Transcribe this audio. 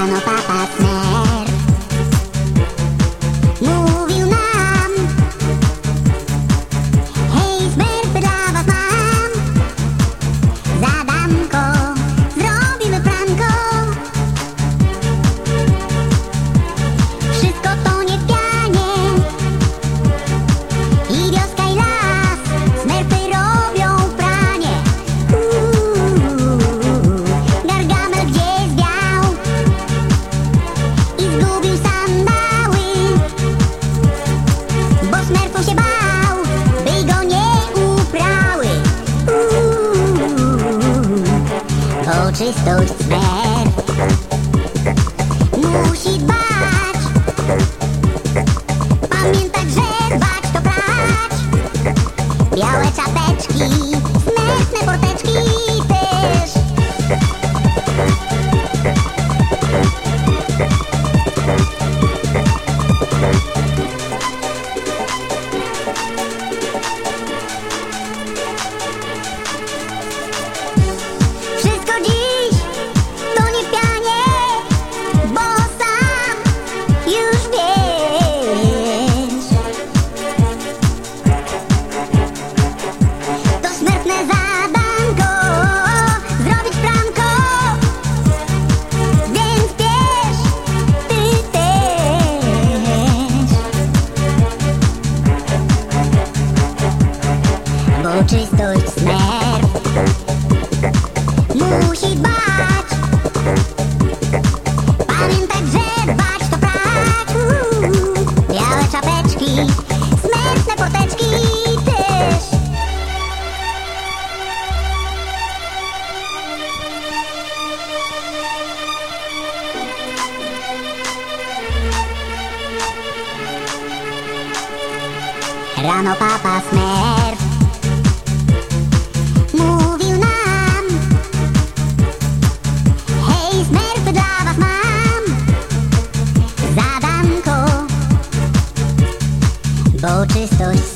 Ba-da-ba-ba. Czystość smer Musi dbać. Pamiętać, że dbać to prać Białe czapeczki, smętne porteczki też Bo czystość smer musi dbać Pamiętać, że dbać to Uuu, Białe czapeczki, smętne porteczki też. Rano papa smer Boczystość